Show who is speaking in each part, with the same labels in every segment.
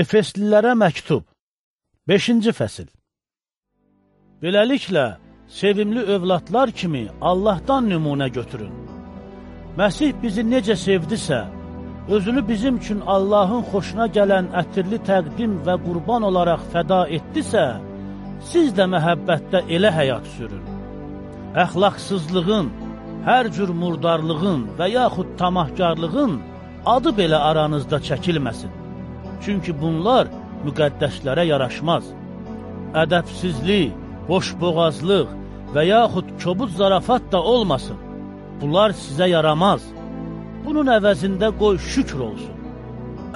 Speaker 1: Efeslilərə məktub 5-ci fəsil Beləliklə, sevimli övladlar kimi Allahdan nümunə götürün. Məsih bizi necə sevdisə, özünü bizim üçün Allahın xoşuna gələn ətirli təqdim və qurban olaraq fəda etdisə, siz də məhəbbətdə elə həyat sürün. Əxlaqsızlığın, hər cür murdarlığın və yaxud tamahkarlığın adı belə aranızda çəkilməsin. Çünki bunlar müqəddəslərə yaraşmaz. Ədəbsizlik, boşboğazlıq və yaxud kobud zarafat da olmasın. Bunlar sizə yaramaz. Bunun əvəzində qoy şükr olsun.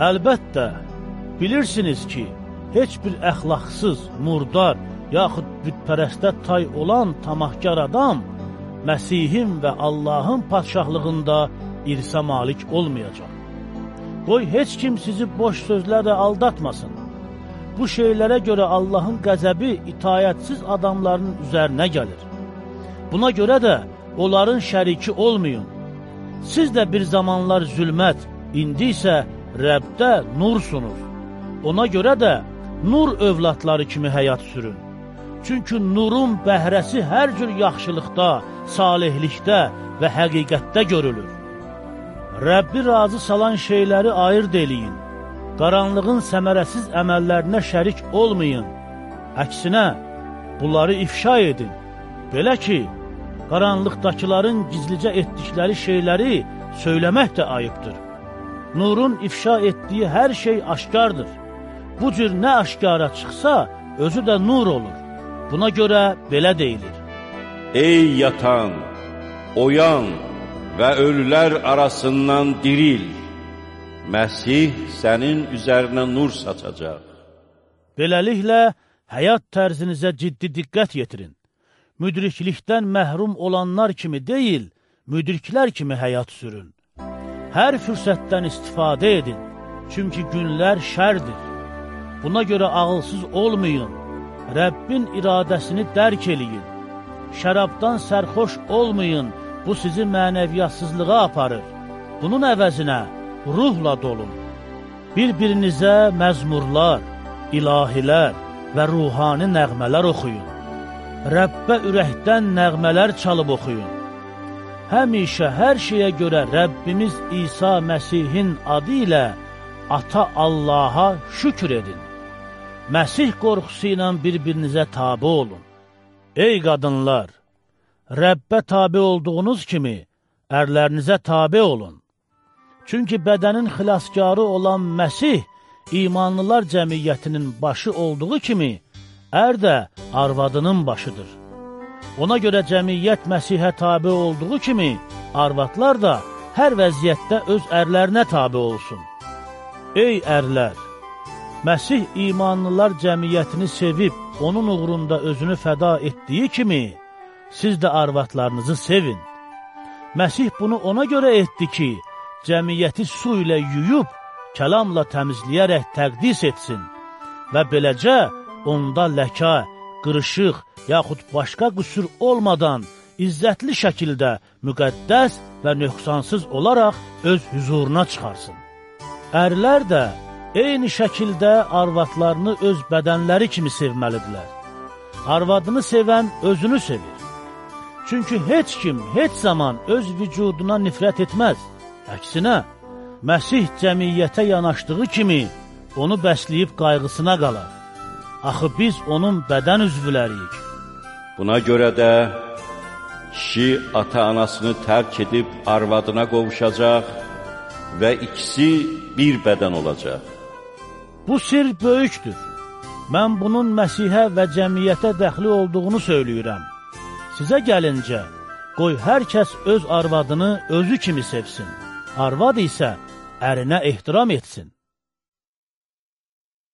Speaker 1: Əlbəttə, bilirsiniz ki, heç bir əxlaqsız, murdar, yaxud bütpərəstə tay olan tamahkar adam Məsihin və Allahın padşahlığında irsə malik olmayacaq. Qoy heç kim sizi boş sözlərlə aldatmasın. Bu şeylərə görə Allahın qəzəbi itayətsiz adamların üzərinə gəlir. Buna görə də onların şəriki olmayın. Siz də bir zamanlar zülmət, indi isə Rəbdə nursunuz. Ona görə də nur övladları kimi həyat sürün. Çünki nurun bəhrəsi hər cür yaxşılıqda, salihlikdə və həqiqətdə görülür. Rəbbi razı salan şeyləri ayırt eləyin. Qaranlığın səmərəsiz əməllərinə şərik olmayın. Əksinə, bunları ifşa edin. Belə ki, qaranlıqdakıların gizlicə etdikləri şeyləri söyləmək də ayıbdır. Nurun ifşa etdiyi hər şey aşkardır. Bu cür nə aşkara çıxsa, özü də nur olur. Buna görə belə deyilir.
Speaker 2: Ey yatan, oyan, və ölülər arasından diril. Məsih sənin üzərinə nur saçacaq.
Speaker 1: Beləliklə, həyat tərzinizə ciddi diqqət yetirin. Müdriklikdən məhrum olanlar kimi deyil, müdriklər kimi həyat sürün. Hər fürsətdən istifadə edin, çünki günlər şərdir. Buna görə ağılsız olmayın, Rəbbin iradəsini dərk eləyin. Şərabdan sərxoş olmayın, Bu sizi mənəviyyatsızlığa aparır. Bunun əvəzinə ruhla dolun. Bir-birinizə məzmurlar, ilahilər və ruhani nəğmələr oxuyun. Rəbbə ürəkdən nəğmələr çalıb oxuyun. Həmişə hər şeyə görə Rəbbimiz İsa Məsihin adı ilə Ata Allaha şükür edin. Məsih qorxusu ilə bir-birinizə tabi olun. Ey qadınlar! Rəbbə tabi olduğunuz kimi, ərlərinizə tabi olun. Çünki bədənin xilaskarı olan Məsih, imanlılar cəmiyyətinin başı olduğu kimi, ər də arvadının başıdır. Ona görə cəmiyyət Məsihə tabi olduğu kimi, arvadlar da hər vəziyyətdə öz ərlərinə tabi olsun. Ey ərlər! Məsih imanlılar cəmiyyətini sevib, onun uğrunda özünü fəda etdiyi kimi, siz də arvadlarınızı sevin. Məsih bunu ona görə etdi ki, cəmiyyəti su ilə yuyub, kəlamla təmizləyərək təqdis etsin və beləcə onda ləkə, qırışıq, yaxud başqa qüsur olmadan izzətli şəkildə müqəddəs və nöqsansız olaraq öz hüzuruna çıxarsın. Ərlər də eyni şəkildə arvadlarını öz bədənləri kimi sevməlidirlər. Arvadını sevən özünü sevir. Çünki heç kim heç zaman öz vücuduna nifrət etməz. Əksinə, Məsih cəmiyyətə yanaşdığı kimi onu bəsləyib qayğısına qalar. Axı biz onun bədən üzvləriyik.
Speaker 2: Buna görə də kişi ata-anasını tərk edib arvadına qovuşacaq və ikisi bir bədən olacaq.
Speaker 1: Bu sir böyükdür. Mən bunun Məsihə və cəmiyyətə dəxli olduğunu söyləyirəm. Sizə gəlincə, qoy hər kəs öz arvadını özü kimi sevsin. Arvad isə ərinə ehtiram etsin.